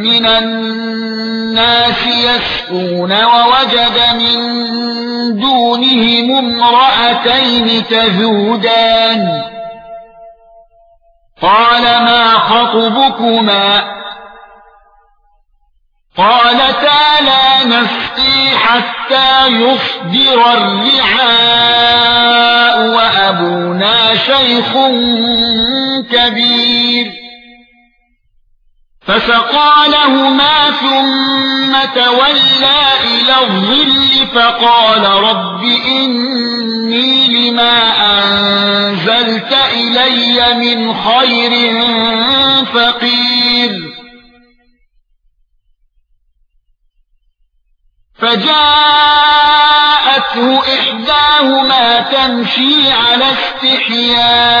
من الناس يسقون ووجد من دونهم امرأتين تذودان. قال ما خطبكما؟ قالتا لا نسقي حتى يصدر الرعاء وأبونا شيخ كبير. فسقى لهما ثم تولى إلى الظل فقال رب إني لما أنزلت إلي من خير فقير. فجاءته إحداهما تمشي على استحياء.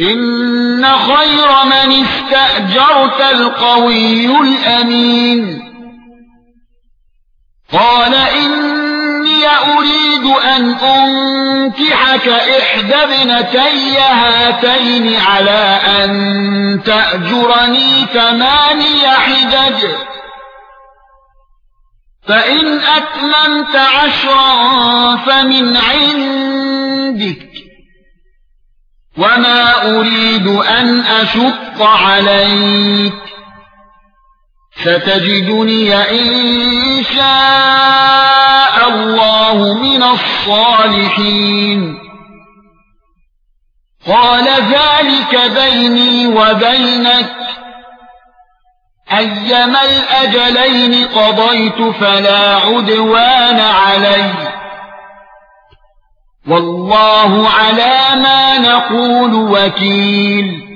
إن خير من استأجرت القوي الأمين. قال إني أريد أن أنكحك إحدى ابنتي هاتين على أن تأجرني ثماني حجج. فإن أتممت عشرا فمن عندك. وما اريد ان اشق عليك ستجدني ان شاء الله من الصالحين قال ذلك بيني وبينك ايما الاجلين قضيت فلا عدوان عليّ والله على ما نقول وكيل.